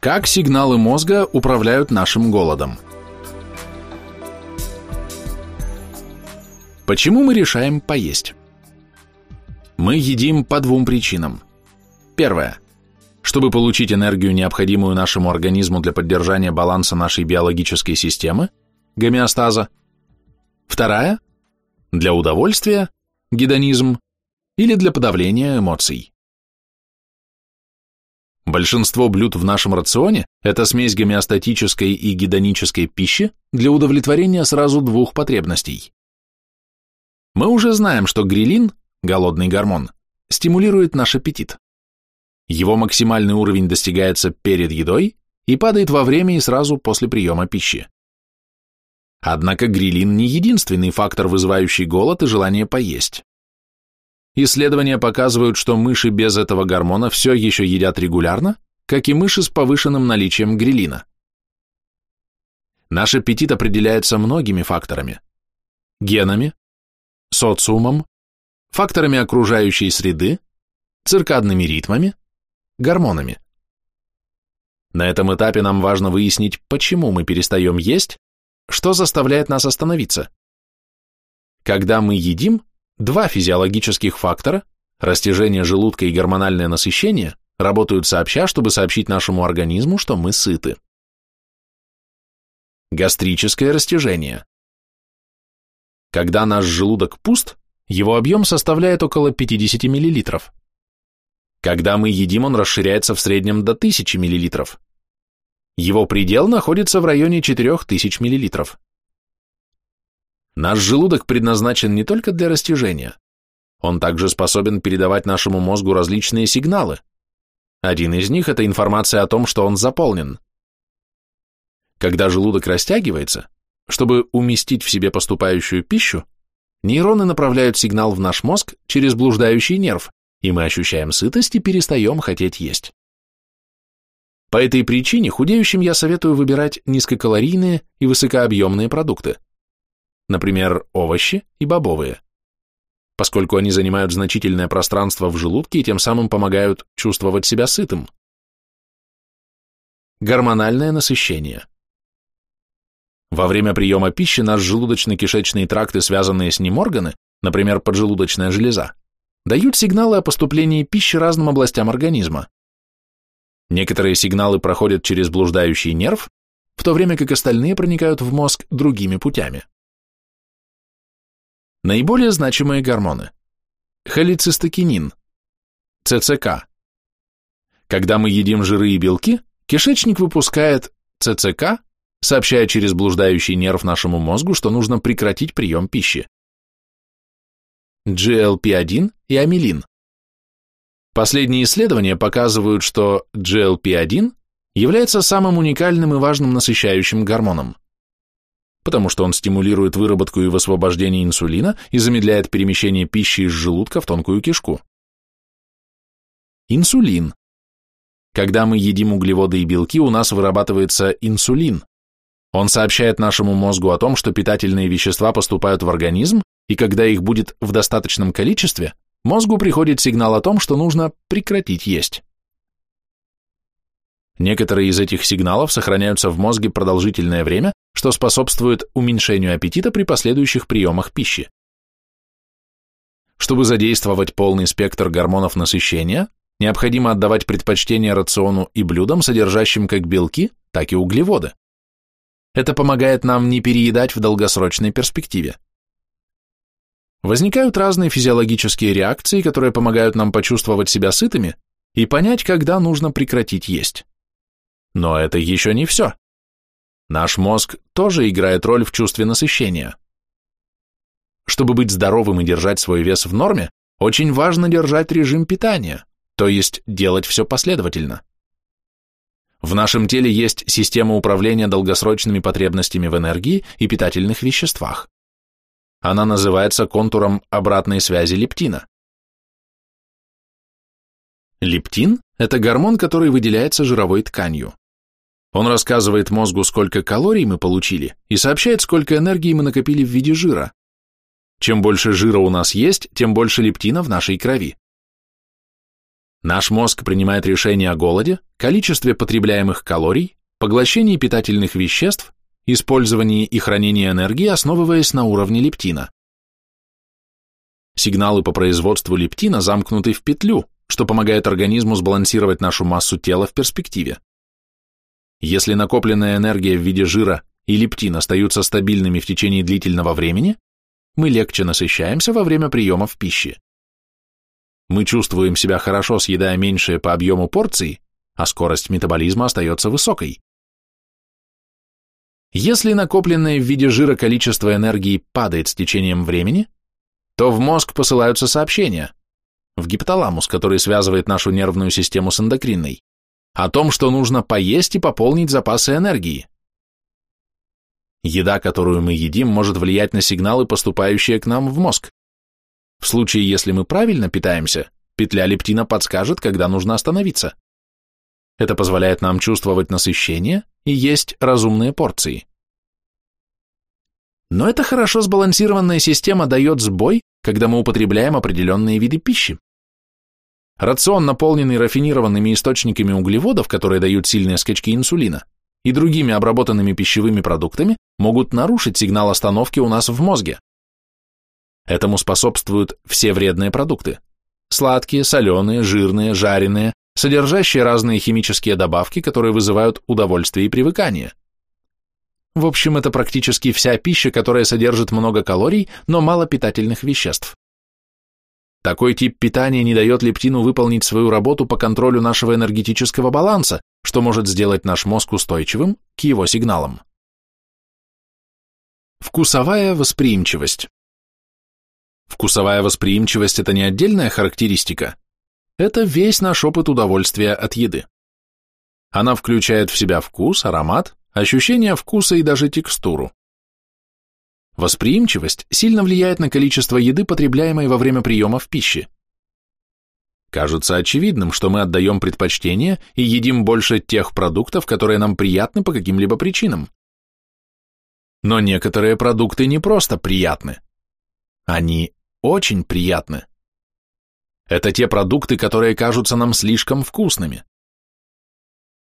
Как сигналы мозга управляют нашим голодом? Почему мы решаем поесть? Мы едим по двум причинам. Первое. Чтобы получить энергию, необходимую нашему организму для поддержания баланса нашей биологической системы, гомеостаза. Вторая. Для удовольствия, гедонизм, или для подавления эмоций. Большинство блюд в нашем рационе – это смесь гомеостатической и гедонической пищи для удовлетворения сразу двух потребностей. Мы уже знаем, что грилин, голодный гормон, стимулирует наш аппетит. Его максимальный уровень достигается перед едой и падает во время и сразу после приема пищи. Однако грилин не единственный фактор, вызывающий голод и желание поесть. Исследования показывают, что мыши без этого гормона все еще едят регулярно, как и мыши с повышенным наличием грилина. Наш аппетит определяется многими факторами. Генами, социумом, факторами окружающей среды, циркадными ритмами, гормонами. На этом этапе нам важно выяснить, почему мы перестаем есть, что заставляет нас остановиться. Когда мы едим, Два физиологических фактора, растяжение желудка и гормональное насыщение, работают сообща, чтобы сообщить нашему организму, что мы сыты. Гастрическое растяжение. Когда наш желудок пуст, его объем составляет около 50 мл. Когда мы едим, он расширяется в среднем до 1000 мл. Его предел находится в районе 4000 мл. Наш желудок предназначен не только для растяжения. Он также способен передавать нашему мозгу различные сигналы. Один из них – это информация о том, что он заполнен. Когда желудок растягивается, чтобы уместить в себе поступающую пищу, нейроны направляют сигнал в наш мозг через блуждающий нерв, и мы ощущаем сытость и перестаем хотеть есть. По этой причине худеющим я советую выбирать низкокалорийные и высокообъемные продукты например, овощи и бобовые, поскольку они занимают значительное пространство в желудке и тем самым помогают чувствовать себя сытым. Гормональное насыщение. Во время приема пищи наш желудочно-кишечный тракт и связанные с ним органы, например, поджелудочная железа, дают сигналы о поступлении пищи разным областям организма. Некоторые сигналы проходят через блуждающий нерв, в то время как остальные проникают в мозг другими путями. Наиболее значимые гормоны. Холецистокинин, ЦЦК. Когда мы едим жиры и белки, кишечник выпускает ЦЦК, сообщая через блуждающий нерв нашему мозгу, что нужно прекратить прием пищи. GLP-1 и амилин. Последние исследования показывают, что GLP-1 является самым уникальным и важным насыщающим гормоном потому что он стимулирует выработку и высвобождение инсулина и замедляет перемещение пищи из желудка в тонкую кишку. Инсулин. Когда мы едим углеводы и белки, у нас вырабатывается инсулин. Он сообщает нашему мозгу о том, что питательные вещества поступают в организм, и когда их будет в достаточном количестве, мозгу приходит сигнал о том, что нужно прекратить есть. Некоторые из этих сигналов сохраняются в мозге продолжительное время, что способствует уменьшению аппетита при последующих приемах пищи. Чтобы задействовать полный спектр гормонов насыщения, необходимо отдавать предпочтение рациону и блюдам, содержащим как белки, так и углеводы. Это помогает нам не переедать в долгосрочной перспективе. Возникают разные физиологические реакции, которые помогают нам почувствовать себя сытыми и понять, когда нужно прекратить есть. Но это еще не все. Наш мозг тоже играет роль в чувстве насыщения. Чтобы быть здоровым и держать свой вес в норме, очень важно держать режим питания, то есть делать все последовательно. В нашем теле есть система управления долгосрочными потребностями в энергии и питательных веществах. Она называется контуром обратной связи лептина. Лептин – это гормон, который выделяется жировой тканью. Он рассказывает мозгу, сколько калорий мы получили, и сообщает, сколько энергии мы накопили в виде жира. Чем больше жира у нас есть, тем больше лептина в нашей крови. Наш мозг принимает решение о голоде, количестве потребляемых калорий, поглощении питательных веществ, использовании и хранении энергии, основываясь на уровне лептина. Сигналы по производству лептина замкнуты в петлю, что помогает организму сбалансировать нашу массу тела в перспективе. Если накопленная энергия в виде жира и лептин остаются стабильными в течение длительного времени, мы легче насыщаемся во время приемов пищи. Мы чувствуем себя хорошо, съедая меньшие по объему порций, а скорость метаболизма остается высокой. Если накопленное в виде жира количество энергии падает с течением времени, то в мозг посылаются сообщения, в гипоталамус, который связывает нашу нервную систему с эндокринной, о том, что нужно поесть и пополнить запасы энергии. Еда, которую мы едим, может влиять на сигналы, поступающие к нам в мозг. В случае, если мы правильно питаемся, петля лептина подскажет, когда нужно остановиться. Это позволяет нам чувствовать насыщение и есть разумные порции. Но эта хорошо сбалансированная система дает сбой, когда мы употребляем определенные виды пищи. Рацион, наполненный рафинированными источниками углеводов, которые дают сильные скачки инсулина, и другими обработанными пищевыми продуктами, могут нарушить сигнал остановки у нас в мозге. Этому способствуют все вредные продукты. Сладкие, соленые, жирные, жареные, содержащие разные химические добавки, которые вызывают удовольствие и привыкание. В общем, это практически вся пища, которая содержит много калорий, но мало питательных веществ. Такой тип питания не дает лептину выполнить свою работу по контролю нашего энергетического баланса, что может сделать наш мозг устойчивым к его сигналам. Вкусовая восприимчивость. Вкусовая восприимчивость – это не отдельная характеристика, это весь наш опыт удовольствия от еды. Она включает в себя вкус, аромат, ощущение вкуса и даже текстуру. Восприимчивость сильно влияет на количество еды, потребляемой во время приемов пищи. Кажется очевидным, что мы отдаем предпочтение и едим больше тех продуктов, которые нам приятны по каким-либо причинам. Но некоторые продукты не просто приятны. Они очень приятны. Это те продукты, которые кажутся нам слишком вкусными.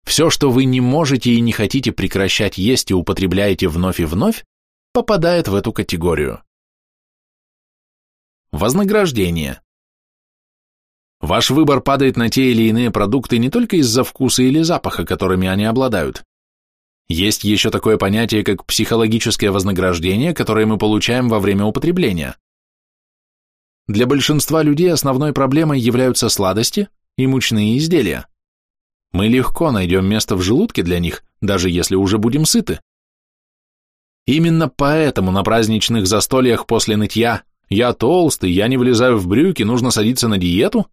Все, что вы не можете и не хотите прекращать есть и употребляете вновь и вновь, попадает в эту категорию. Вознаграждение. Ваш выбор падает на те или иные продукты не только из-за вкуса или запаха, которыми они обладают. Есть еще такое понятие, как психологическое вознаграждение, которое мы получаем во время употребления. Для большинства людей основной проблемой являются сладости и мучные изделия. Мы легко найдем место в желудке для них, даже если уже будем сыты. Именно поэтому на праздничных застольях после нытья «я толстый, я не влезаю в брюки, нужно садиться на диету»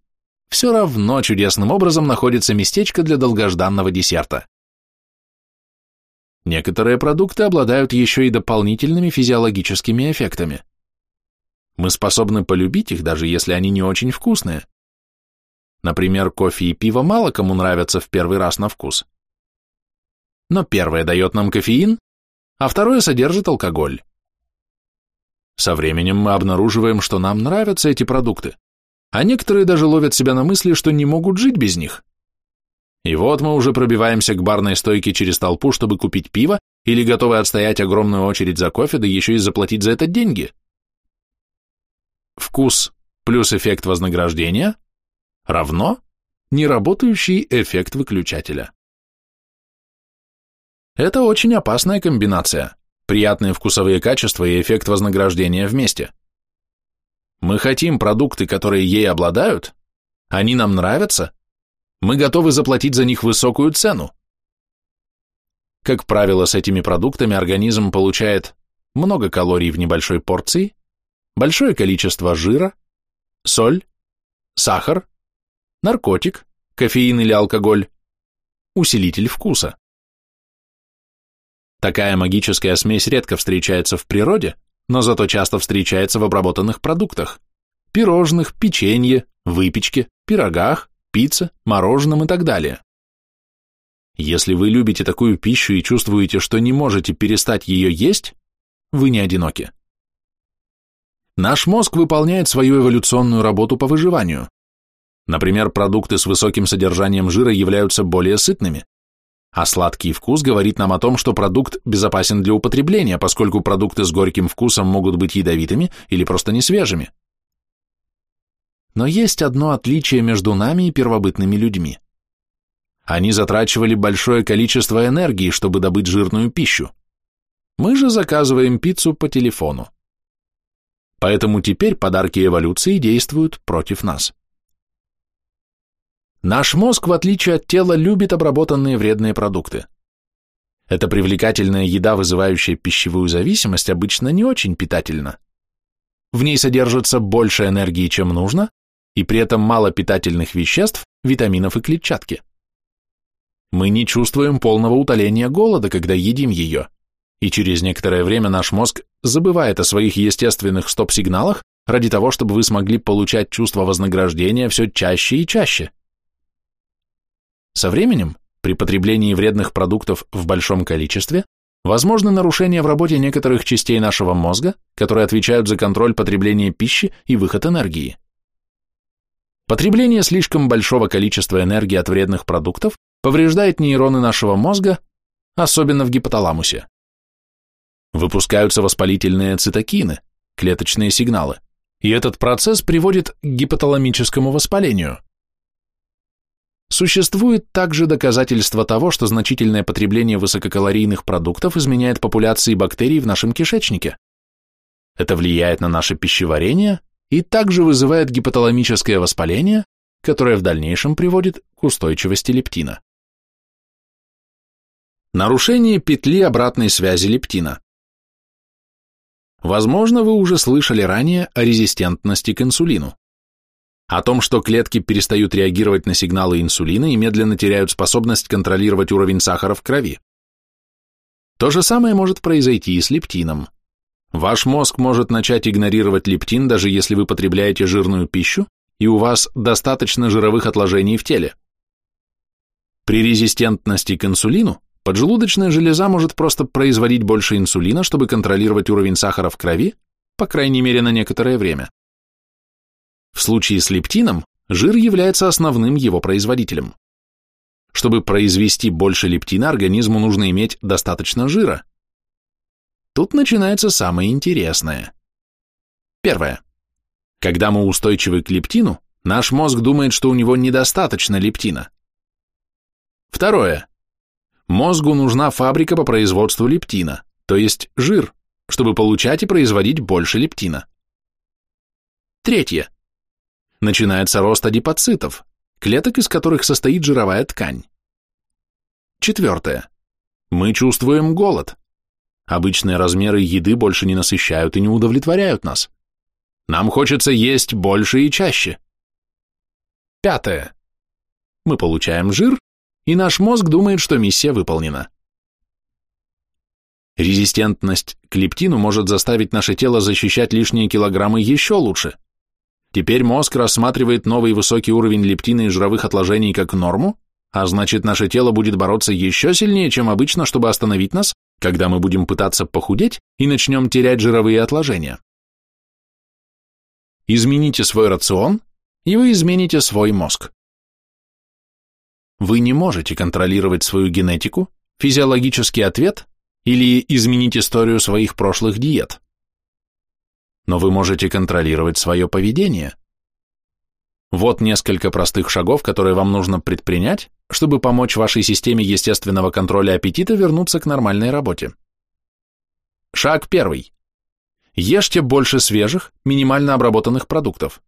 все равно чудесным образом находится местечко для долгожданного десерта. Некоторые продукты обладают еще и дополнительными физиологическими эффектами. Мы способны полюбить их, даже если они не очень вкусные. Например, кофе и пиво мало кому нравятся в первый раз на вкус. Но первое дает нам кофеин, а второе содержит алкоголь. Со временем мы обнаруживаем, что нам нравятся эти продукты, а некоторые даже ловят себя на мысли, что не могут жить без них. И вот мы уже пробиваемся к барной стойке через толпу, чтобы купить пиво, или готовы отстоять огромную очередь за кофе, да еще и заплатить за это деньги. Вкус плюс эффект вознаграждения равно неработающий эффект выключателя. Это очень опасная комбинация, приятные вкусовые качества и эффект вознаграждения вместе. Мы хотим продукты, которые ей обладают, они нам нравятся, мы готовы заплатить за них высокую цену. Как правило, с этими продуктами организм получает много калорий в небольшой порции, большое количество жира, соль, сахар, наркотик, кофеин или алкоголь, усилитель вкуса. Такая магическая смесь редко встречается в природе, но зато часто встречается в обработанных продуктах – пирожных, печенье, выпечке, пирогах, пицце, мороженом и так далее. Если вы любите такую пищу и чувствуете, что не можете перестать ее есть, вы не одиноки. Наш мозг выполняет свою эволюционную работу по выживанию. Например, продукты с высоким содержанием жира являются более сытными, а сладкий вкус говорит нам о том, что продукт безопасен для употребления, поскольку продукты с горьким вкусом могут быть ядовитыми или просто несвежими. Но есть одно отличие между нами и первобытными людьми. Они затрачивали большое количество энергии, чтобы добыть жирную пищу. Мы же заказываем пиццу по телефону. Поэтому теперь подарки эволюции действуют против нас. Наш мозг, в отличие от тела, любит обработанные вредные продукты. Эта привлекательная еда, вызывающая пищевую зависимость, обычно не очень питательна. В ней содержится больше энергии, чем нужно, и при этом мало питательных веществ, витаминов и клетчатки. Мы не чувствуем полного утоления голода, когда едим ее, и через некоторое время наш мозг забывает о своих естественных стоп-сигналах ради того, чтобы вы смогли получать чувство вознаграждения все чаще и чаще. Со временем, при потреблении вредных продуктов в большом количестве, возможны нарушения в работе некоторых частей нашего мозга, которые отвечают за контроль потребления пищи и выход энергии. Потребление слишком большого количества энергии от вредных продуктов повреждает нейроны нашего мозга, особенно в гипоталамусе. Выпускаются воспалительные цитокины, клеточные сигналы, и этот процесс приводит к гипоталамическому воспалению. Существует также доказательство того, что значительное потребление высококалорийных продуктов изменяет популяции бактерий в нашем кишечнике. Это влияет на наше пищеварение и также вызывает гипоталамическое воспаление, которое в дальнейшем приводит к устойчивости лептина. Нарушение петли обратной связи лептина. Возможно, вы уже слышали ранее о резистентности к инсулину о том, что клетки перестают реагировать на сигналы инсулина и медленно теряют способность контролировать уровень сахара в крови. То же самое может произойти и с лептином. Ваш мозг может начать игнорировать лептин, даже если вы потребляете жирную пищу, и у вас достаточно жировых отложений в теле. При резистентности к инсулину поджелудочная железа может просто производить больше инсулина, чтобы контролировать уровень сахара в крови, по крайней мере на некоторое время. В случае с лептином жир является основным его производителем. Чтобы произвести больше лептина, организму нужно иметь достаточно жира. Тут начинается самое интересное. Первое. Когда мы устойчивы к лептину, наш мозг думает, что у него недостаточно лептина. Второе. Мозгу нужна фабрика по производству лептина, то есть жир, чтобы получать и производить больше лептина. Третье начинается рост адипоцитов, клеток, из которых состоит жировая ткань. Четвертое. Мы чувствуем голод. Обычные размеры еды больше не насыщают и не удовлетворяют нас. Нам хочется есть больше и чаще. Пятое. Мы получаем жир, и наш мозг думает, что миссия выполнена. Резистентность к лептину может заставить наше тело защищать лишние килограммы еще лучше – Теперь мозг рассматривает новый высокий уровень лептина и жировых отложений как норму, а значит наше тело будет бороться еще сильнее, чем обычно, чтобы остановить нас, когда мы будем пытаться похудеть и начнем терять жировые отложения. Измените свой рацион, и вы измените свой мозг. Вы не можете контролировать свою генетику, физиологический ответ или изменить историю своих прошлых диет но вы можете контролировать свое поведение. Вот несколько простых шагов, которые вам нужно предпринять, чтобы помочь вашей системе естественного контроля аппетита вернуться к нормальной работе. Шаг первый. Ешьте больше свежих, минимально обработанных продуктов.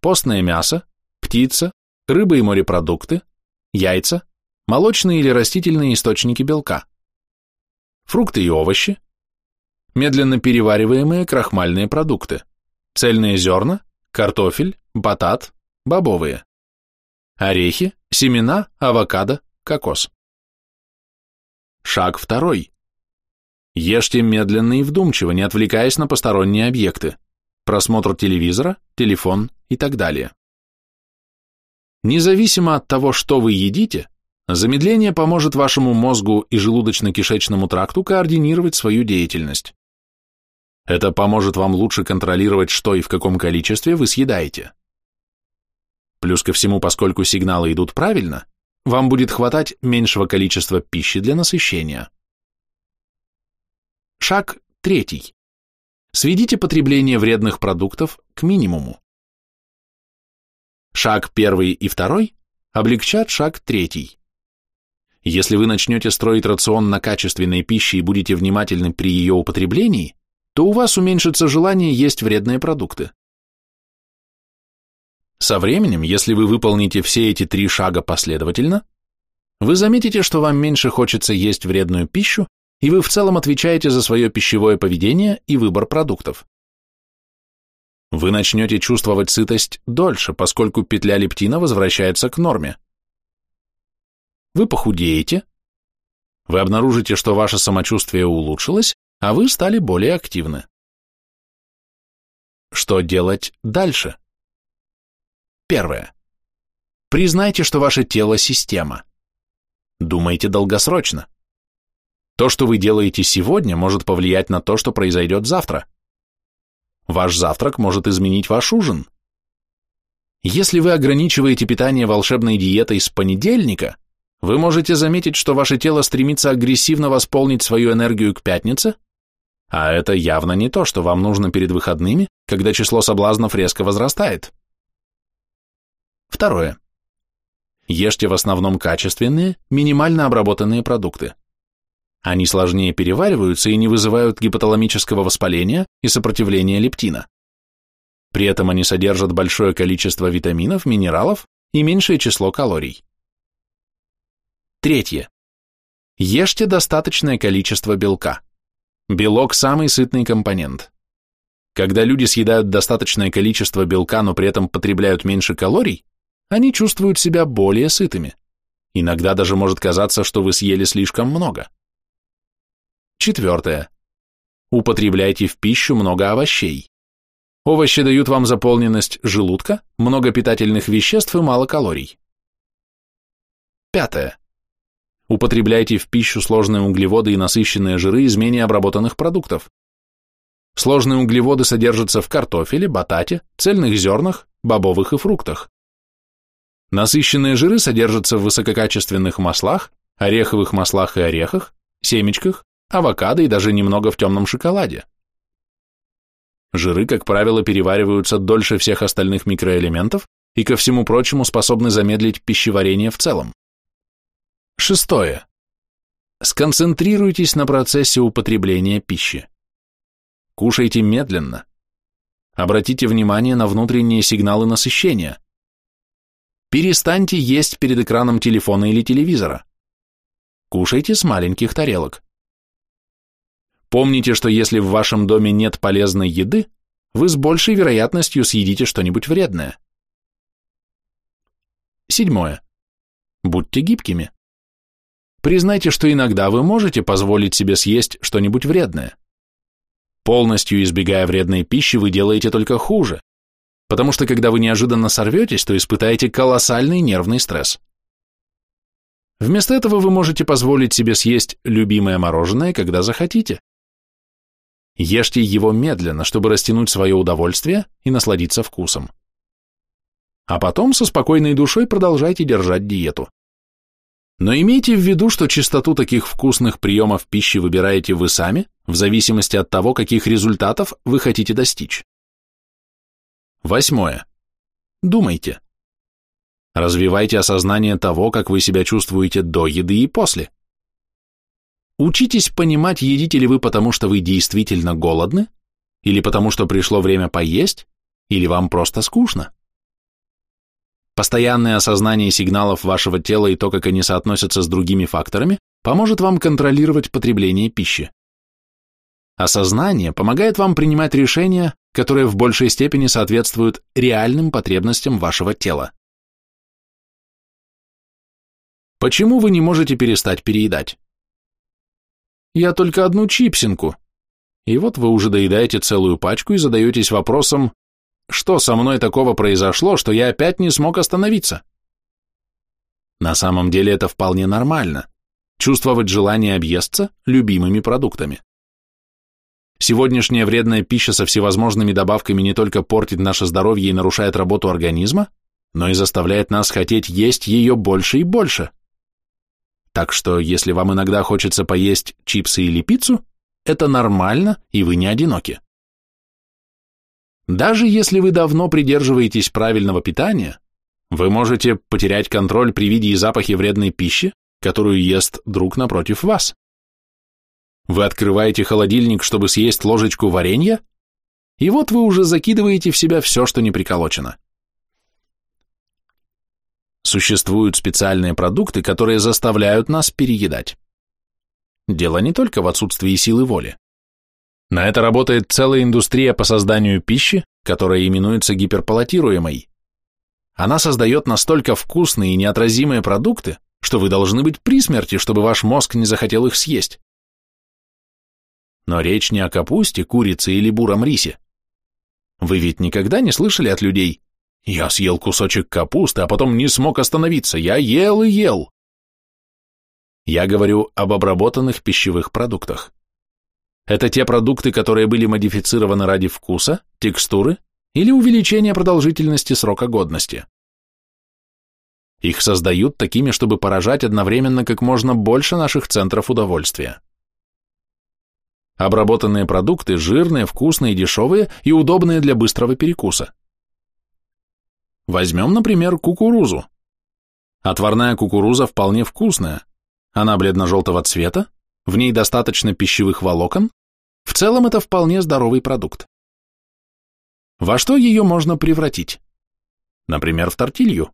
Постное мясо, птица, рыба и морепродукты, яйца, молочные или растительные источники белка, фрукты и овощи, медленно перевариваемые крахмальные продукты, цельные зерна, картофель, батат, бобовые, орехи, семена, авокадо, кокос. Шаг второй. Ешьте медленно и вдумчиво, не отвлекаясь на посторонние объекты, просмотр телевизора, телефон и так далее. Независимо от того, что вы едите, замедление поможет вашему мозгу и желудочно-кишечному тракту координировать свою деятельность. Это поможет вам лучше контролировать, что и в каком количестве вы съедаете. Плюс ко всему, поскольку сигналы идут правильно, вам будет хватать меньшего количества пищи для насыщения. Шаг третий. Сведите потребление вредных продуктов к минимуму. Шаг первый и второй облегчат шаг третий. Если вы начнете строить рацион на качественной пище и будете внимательны при ее употреблении, то у вас уменьшится желание есть вредные продукты. Со временем, если вы выполните все эти три шага последовательно, вы заметите, что вам меньше хочется есть вредную пищу, и вы в целом отвечаете за свое пищевое поведение и выбор продуктов. Вы начнете чувствовать сытость дольше, поскольку петля лептина возвращается к норме. Вы похудеете, вы обнаружите, что ваше самочувствие улучшилось, а вы стали более активны. Что делать дальше? Первое. Признайте, что ваше тело – система. Думайте долгосрочно. То, что вы делаете сегодня, может повлиять на то, что произойдет завтра. Ваш завтрак может изменить ваш ужин. Если вы ограничиваете питание волшебной диетой с понедельника, вы можете заметить, что ваше тело стремится агрессивно восполнить свою энергию к пятнице, а это явно не то, что вам нужно перед выходными, когда число соблазнов резко возрастает. Второе. Ешьте в основном качественные, минимально обработанные продукты. Они сложнее перевариваются и не вызывают гипоталамического воспаления и сопротивления лептина. При этом они содержат большое количество витаминов, минералов и меньшее число калорий. Третье. Ешьте достаточное количество белка. Белок – самый сытный компонент. Когда люди съедают достаточное количество белка, но при этом потребляют меньше калорий, они чувствуют себя более сытыми. Иногда даже может казаться, что вы съели слишком много. Четвертое. Употребляйте в пищу много овощей. Овощи дают вам заполненность желудка, много питательных веществ и мало калорий. Пятое. Употребляйте в пищу сложные углеводы и насыщенные жиры из менее обработанных продуктов. Сложные углеводы содержатся в картофеле, батате, цельных зернах, бобовых и фруктах. Насыщенные жиры содержатся в высококачественных маслах, ореховых маслах и орехах, семечках, авокадо и даже немного в темном шоколаде. Жиры, как правило, перевариваются дольше всех остальных микроэлементов и, ко всему прочему, способны замедлить пищеварение в целом. Шестое. Сконцентрируйтесь на процессе употребления пищи. Кушайте медленно. Обратите внимание на внутренние сигналы насыщения. Перестаньте есть перед экраном телефона или телевизора. Кушайте с маленьких тарелок. Помните, что если в вашем доме нет полезной еды, вы с большей вероятностью съедите что-нибудь вредное. Седьмое. Будьте гибкими. Признайте, что иногда вы можете позволить себе съесть что-нибудь вредное. Полностью избегая вредной пищи, вы делаете только хуже, потому что когда вы неожиданно сорветесь, то испытаете колоссальный нервный стресс. Вместо этого вы можете позволить себе съесть любимое мороженое, когда захотите. Ешьте его медленно, чтобы растянуть свое удовольствие и насладиться вкусом. А потом со спокойной душой продолжайте держать диету. Но имейте в виду, что частоту таких вкусных приемов пищи выбираете вы сами, в зависимости от того, каких результатов вы хотите достичь. Восьмое. Думайте. Развивайте осознание того, как вы себя чувствуете до еды и после. Учитесь понимать, едите ли вы потому, что вы действительно голодны, или потому, что пришло время поесть, или вам просто скучно. Постоянное осознание сигналов вашего тела и то, как они соотносятся с другими факторами, поможет вам контролировать потребление пищи. Осознание помогает вам принимать решения, которые в большей степени соответствуют реальным потребностям вашего тела. Почему вы не можете перестать переедать? Я только одну чипсинку. И вот вы уже доедаете целую пачку и задаетесь вопросом, что со мной такого произошло, что я опять не смог остановиться? На самом деле это вполне нормально. Чувствовать желание объесться любимыми продуктами. Сегодняшняя вредная пища со всевозможными добавками не только портит наше здоровье и нарушает работу организма, но и заставляет нас хотеть есть ее больше и больше. Так что, если вам иногда хочется поесть чипсы или пиццу, это нормально, и вы не одиноки. Даже если вы давно придерживаетесь правильного питания, вы можете потерять контроль при виде и запахе вредной пищи, которую ест друг напротив вас. Вы открываете холодильник, чтобы съесть ложечку варенья, и вот вы уже закидываете в себя все, что не приколочено. Существуют специальные продукты, которые заставляют нас переедать. Дело не только в отсутствии силы воли. На это работает целая индустрия по созданию пищи, которая именуется гиперполатируемой. Она создает настолько вкусные и неотразимые продукты, что вы должны быть при смерти, чтобы ваш мозг не захотел их съесть. Но речь не о капусте, курице или буром рисе. Вы ведь никогда не слышали от людей «Я съел кусочек капусты, а потом не смог остановиться, я ел и ел». Я говорю об обработанных пищевых продуктах. Это те продукты, которые были модифицированы ради вкуса, текстуры или увеличения продолжительности срока годности. Их создают такими, чтобы поражать одновременно как можно больше наших центров удовольствия. Обработанные продукты жирные, вкусные, дешевые и удобные для быстрого перекуса. Возьмем, например, кукурузу. Отварная кукуруза вполне вкусная. Она бледно-желтого цвета, в ней достаточно пищевых волокон, в целом это вполне здоровый продукт. Во что ее можно превратить? Например, в тортилью.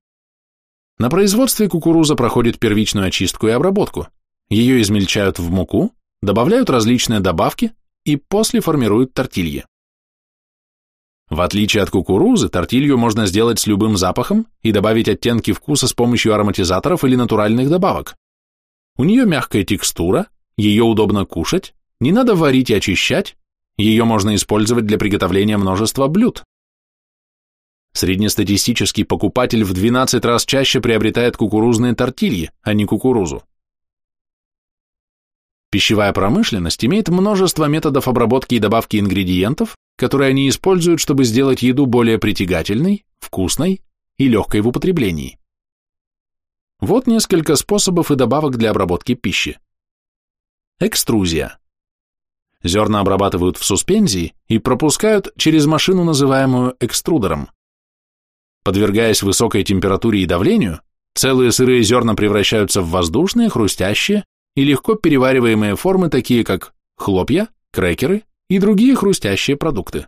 На производстве кукуруза проходит первичную очистку и обработку. Ее измельчают в муку, добавляют различные добавки и после формируют тортильи. В отличие от кукурузы, тортилью можно сделать с любым запахом и добавить оттенки вкуса с помощью ароматизаторов или натуральных добавок. У нее мягкая текстура, ее удобно кушать, не надо варить и очищать, ее можно использовать для приготовления множества блюд. Среднестатистический покупатель в 12 раз чаще приобретает кукурузные тортильи, а не кукурузу. Пищевая промышленность имеет множество методов обработки и добавки ингредиентов, которые они используют, чтобы сделать еду более притягательной, вкусной и легкой в употреблении. Вот несколько способов и добавок для обработки пищи. Экструзия. Зерна обрабатывают в суспензии и пропускают через машину, называемую экструдером. Подвергаясь высокой температуре и давлению, целые сырые зерна превращаются в воздушные, хрустящие и легко перевариваемые формы, такие как хлопья, крекеры и другие хрустящие продукты.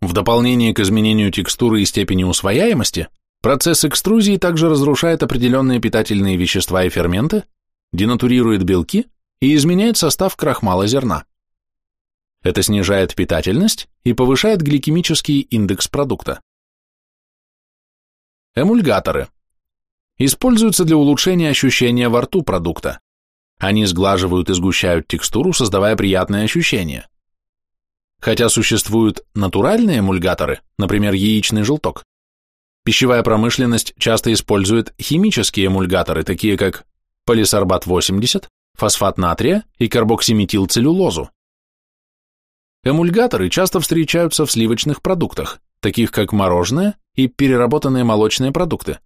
В дополнение к изменению текстуры и степени усвояемости, процесс экструзии также разрушает определенные питательные вещества и ферменты, денатурирует белки и изменяет состав крахмала зерна. Это снижает питательность и повышает гликемический индекс продукта. Эмульгаторы. Используются для улучшения ощущения во рту продукта. Они сглаживают и сгущают текстуру, создавая приятные ощущения. Хотя существуют натуральные эмульгаторы, например, яичный желток, пищевая промышленность часто использует химические эмульгаторы, такие как полисорбат-80, фосфат натрия и карбоксиметилцеллюлозу. Эмульгаторы часто встречаются в сливочных продуктах, таких как мороженое и переработанные молочные продукты,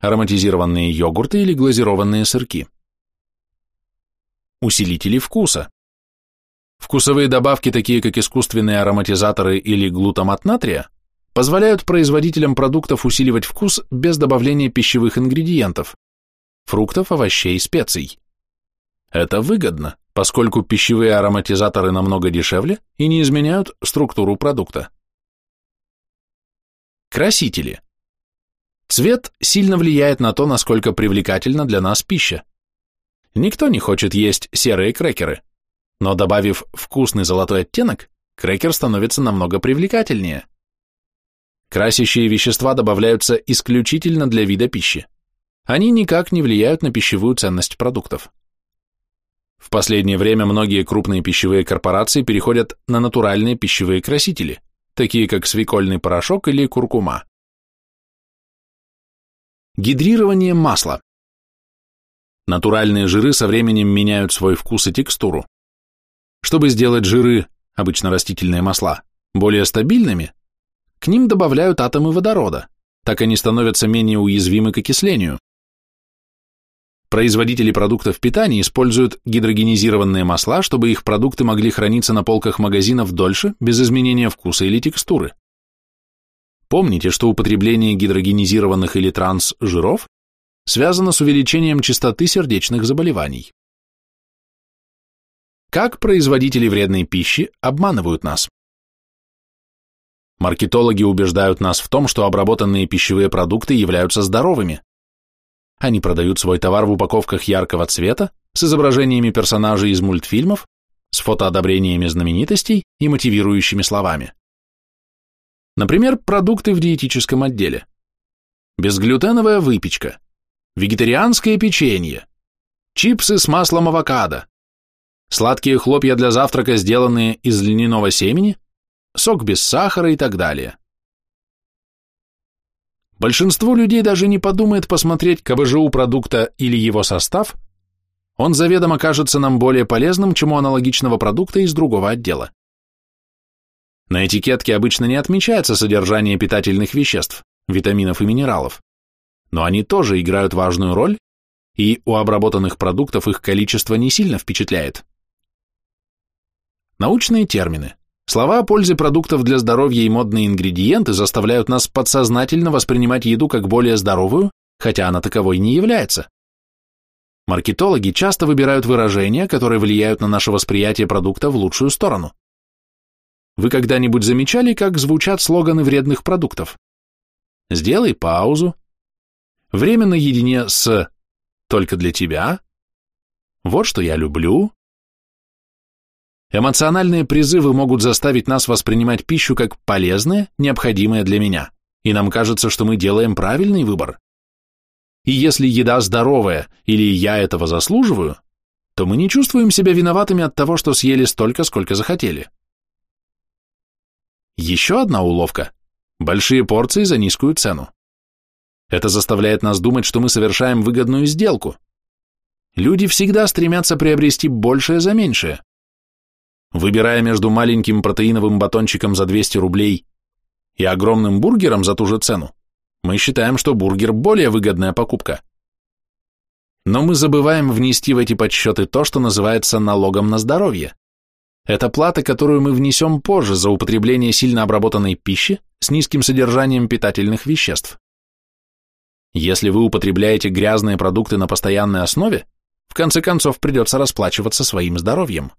ароматизированные йогурты или глазированные сырки. Усилители вкуса. Вкусовые добавки, такие как искусственные ароматизаторы или глутамат натрия, позволяют производителям продуктов усиливать вкус без добавления пищевых ингредиентов, фруктов, овощей, специй. Это выгодно, поскольку пищевые ароматизаторы намного дешевле и не изменяют структуру продукта. Красители. Цвет сильно влияет на то, насколько привлекательна для нас пища. Никто не хочет есть серые крекеры, но добавив вкусный золотой оттенок, крекер становится намного привлекательнее. Красящие вещества добавляются исключительно для вида пищи. Они никак не влияют на пищевую ценность продуктов. В последнее время многие крупные пищевые корпорации переходят на натуральные пищевые красители, такие как свекольный порошок или куркума. Гидрирование масла. Натуральные жиры со временем меняют свой вкус и текстуру. Чтобы сделать жиры, обычно растительные масла, более стабильными, к ним добавляют атомы водорода, так они становятся менее уязвимы к окислению. Производители продуктов питания используют гидрогенизированные масла, чтобы их продукты могли храниться на полках магазинов дольше, без изменения вкуса или текстуры. Помните, что употребление гидрогенизированных или транс-жиров связано с увеличением частоты сердечных заболеваний. Как производители вредной пищи обманывают нас? Маркетологи убеждают нас в том, что обработанные пищевые продукты являются здоровыми. Они продают свой товар в упаковках яркого цвета, с изображениями персонажей из мультфильмов, с фотоодобрениями знаменитостей и мотивирующими словами. Например, продукты в диетическом отделе. Безглютеновая выпечка, вегетарианское печенье, чипсы с маслом авокадо, сладкие хлопья для завтрака, сделанные из льняного семени, сок без сахара и так далее. Большинство людей даже не подумает посмотреть КБЖУ продукта или его состав, он заведомо кажется нам более полезным, чем у аналогичного продукта из другого отдела. На этикетке обычно не отмечается содержание питательных веществ, витаминов и минералов, но они тоже играют важную роль, и у обработанных продуктов их количество не сильно впечатляет. Научные термины – Слова о пользе продуктов для здоровья и модные ингредиенты заставляют нас подсознательно воспринимать еду как более здоровую, хотя она таковой не является. Маркетологи часто выбирают выражения, которые влияют на наше восприятие продукта в лучшую сторону. Вы когда-нибудь замечали, как звучат слоганы вредных продуктов? Сделай паузу. Время наедине с «только для тебя», «вот что я люблю», Эмоциональные призывы могут заставить нас воспринимать пищу как полезное, необходимое для меня, и нам кажется, что мы делаем правильный выбор. И если еда здоровая или я этого заслуживаю, то мы не чувствуем себя виноватыми от того, что съели столько, сколько захотели. Еще одна уловка – большие порции за низкую цену. Это заставляет нас думать, что мы совершаем выгодную сделку. Люди всегда стремятся приобрести большее за меньшее. Выбирая между маленьким протеиновым батончиком за 200 рублей и огромным бургером за ту же цену, мы считаем, что бургер более выгодная покупка. Но мы забываем внести в эти подсчеты то, что называется налогом на здоровье. Это плата, которую мы внесем позже за употребление сильно обработанной пищи с низким содержанием питательных веществ. Если вы употребляете грязные продукты на постоянной основе, в конце концов придется расплачиваться своим здоровьем.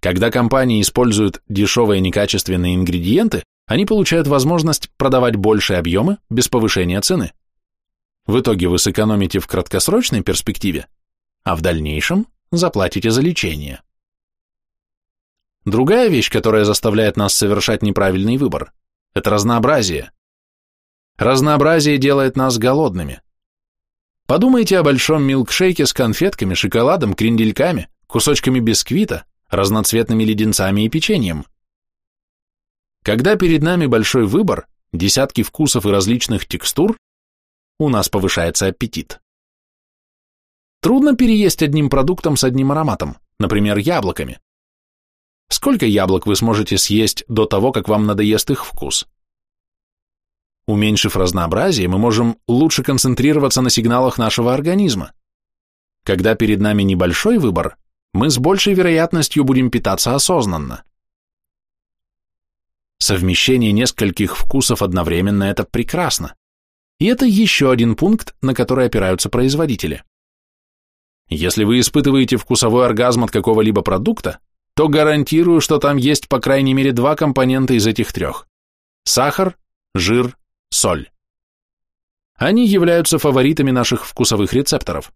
Когда компании используют дешевые некачественные ингредиенты, они получают возможность продавать большие объемы без повышения цены. В итоге вы сэкономите в краткосрочной перспективе, а в дальнейшем заплатите за лечение. Другая вещь, которая заставляет нас совершать неправильный выбор, это разнообразие. Разнообразие делает нас голодными. Подумайте о большом милкшейке с конфетками, шоколадом, крендельками, кусочками бисквита, разноцветными леденцами и печеньем. Когда перед нами большой выбор, десятки вкусов и различных текстур, у нас повышается аппетит. Трудно переесть одним продуктом с одним ароматом, например, яблоками. Сколько яблок вы сможете съесть до того, как вам надоест их вкус? Уменьшив разнообразие, мы можем лучше концентрироваться на сигналах нашего организма. Когда перед нами небольшой выбор, мы с большей вероятностью будем питаться осознанно. Совмещение нескольких вкусов одновременно – это прекрасно. И это еще один пункт, на который опираются производители. Если вы испытываете вкусовой оргазм от какого-либо продукта, то гарантирую, что там есть по крайней мере два компонента из этих трех – сахар, жир, соль. Они являются фаворитами наших вкусовых рецепторов.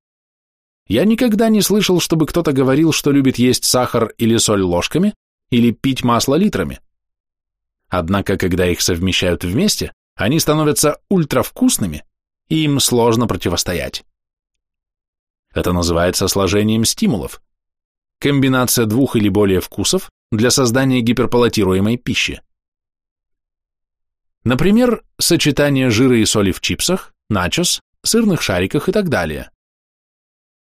Я никогда не слышал, чтобы кто-то говорил, что любит есть сахар или соль ложками или пить масло литрами. Однако, когда их совмещают вместе, они становятся ультравкусными, и им сложно противостоять. Это называется сложением стимулов. Комбинация двух или более вкусов для создания гиперполатируемой пищи. Например, сочетание жира и соли в чипсах, начос, сырных шариках и так далее.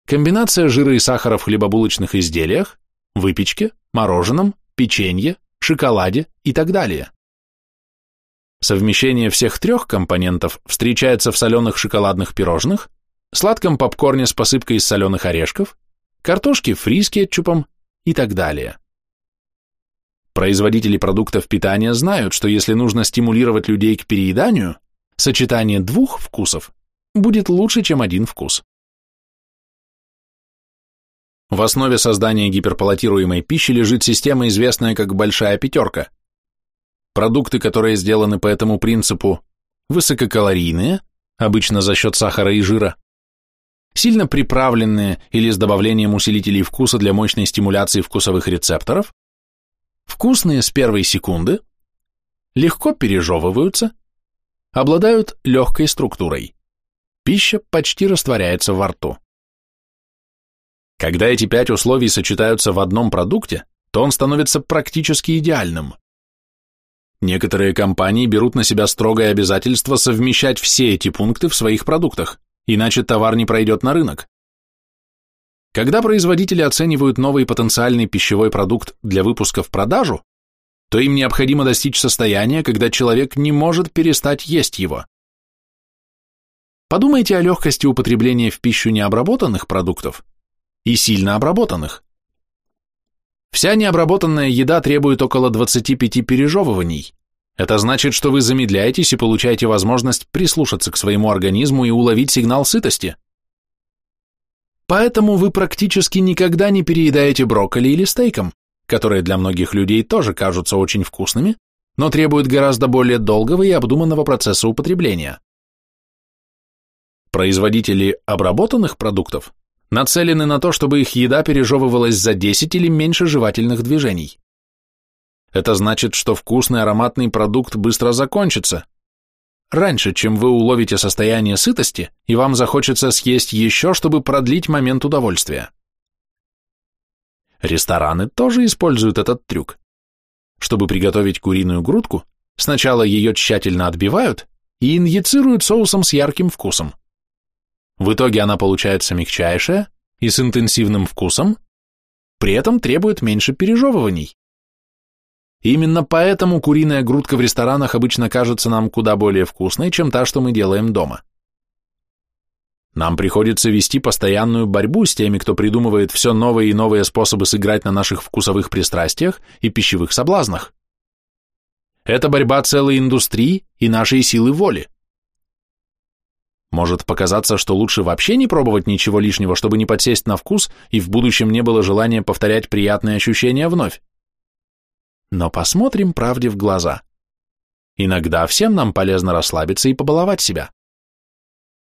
Комбинация жира и сахара в хлебобулочных изделиях, выпечке, мороженом, печенье, шоколаде и так далее. Совмещение всех трех компонентов встречается в соленых шоколадных пирожных, сладком попкорне с посыпкой из соленых орешков, картошке фри с кетчупом и так далее. Производители продуктов питания знают, что если нужно стимулировать людей к перееданию, сочетание двух вкусов будет лучше, чем один вкус. В основе создания гиперполатируемой пищи лежит система, известная как большая пятерка. Продукты, которые сделаны по этому принципу, высококалорийные, обычно за счет сахара и жира, сильно приправленные или с добавлением усилителей вкуса для мощной стимуляции вкусовых рецепторов, вкусные с первой секунды, легко пережевываются, обладают легкой структурой. Пища почти растворяется во рту. Когда эти пять условий сочетаются в одном продукте, то он становится практически идеальным. Некоторые компании берут на себя строгое обязательство совмещать все эти пункты в своих продуктах, иначе товар не пройдет на рынок. Когда производители оценивают новый потенциальный пищевой продукт для выпуска в продажу, то им необходимо достичь состояния, когда человек не может перестать есть его. Подумайте о легкости употребления в пищу необработанных продуктов и сильно обработанных. Вся необработанная еда требует около 25 пережевываний. Это значит, что вы замедляетесь и получаете возможность прислушаться к своему организму и уловить сигнал сытости. Поэтому вы практически никогда не переедаете брокколи или стейком, которые для многих людей тоже кажутся очень вкусными, но требуют гораздо более долгого и обдуманного процесса употребления. Производители обработанных продуктов нацелены на то, чтобы их еда пережевывалась за 10 или меньше жевательных движений. Это значит, что вкусный ароматный продукт быстро закончится. Раньше, чем вы уловите состояние сытости, и вам захочется съесть еще, чтобы продлить момент удовольствия. Рестораны тоже используют этот трюк. Чтобы приготовить куриную грудку, сначала ее тщательно отбивают и инъецируют соусом с ярким вкусом. В итоге она получается мягчайшая и с интенсивным вкусом, при этом требует меньше пережевываний. Именно поэтому куриная грудка в ресторанах обычно кажется нам куда более вкусной, чем та, что мы делаем дома. Нам приходится вести постоянную борьбу с теми, кто придумывает все новые и новые способы сыграть на наших вкусовых пристрастиях и пищевых соблазнах. Это борьба целой индустрии и нашей силы воли. Может показаться, что лучше вообще не пробовать ничего лишнего, чтобы не подсесть на вкус и в будущем не было желания повторять приятные ощущения вновь. Но посмотрим правде в глаза. Иногда всем нам полезно расслабиться и побаловать себя.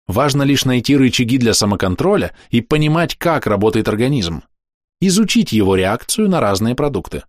Важно лишь найти рычаги для самоконтроля и понимать, как работает организм, изучить его реакцию на разные продукты.